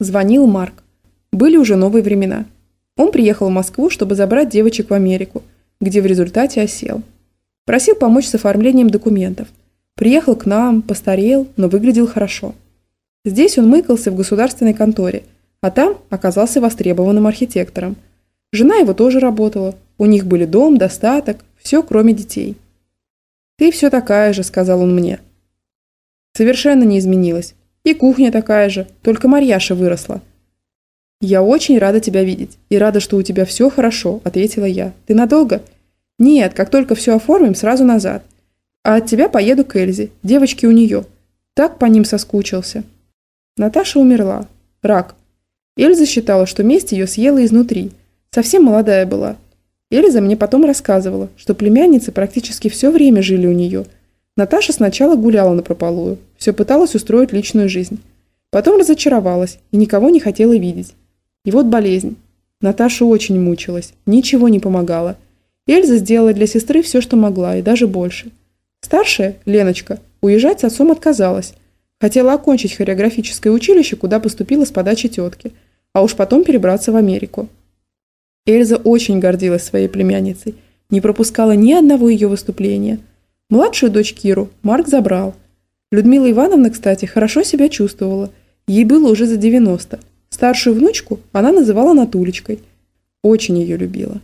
Звонил Марк. Были уже новые времена. Он приехал в Москву, чтобы забрать девочек в Америку, где в результате осел. Просил помочь с оформлением документов. Приехал к нам, постарел, но выглядел хорошо. Здесь он мыкался в государственной конторе, а там оказался востребованным архитектором. Жена его тоже работала, у них были дом, достаток, все кроме детей. «Ты все такая же», – сказал он мне. Совершенно не изменилась. И кухня такая же, только Марьяша выросла. «Я очень рада тебя видеть и рада, что у тебя все хорошо», – ответила я. «Ты надолго?» «Нет, как только все оформим, сразу назад. А от тебя поеду к Эльзе, девочки у нее. Так по ним соскучился». Наташа умерла. Рак. Эльза считала, что месть ее съела изнутри. Совсем молодая была. Эльза мне потом рассказывала, что племянницы практически все время жили у нее – Наташа сначала гуляла на прополую, все пыталась устроить личную жизнь. Потом разочаровалась и никого не хотела видеть. И вот болезнь. Наташа очень мучилась, ничего не помогала. Эльза сделала для сестры все, что могла, и даже больше. Старшая, Леночка, уезжать с отцом отказалась. Хотела окончить хореографическое училище, куда поступила с подачи тетки, а уж потом перебраться в Америку. Эльза очень гордилась своей племянницей, не пропускала ни одного ее выступления – Младшую дочь Киру Марк забрал. Людмила Ивановна, кстати, хорошо себя чувствовала. Ей было уже за 90. Старшую внучку она называла Натулечкой. Очень ее любила.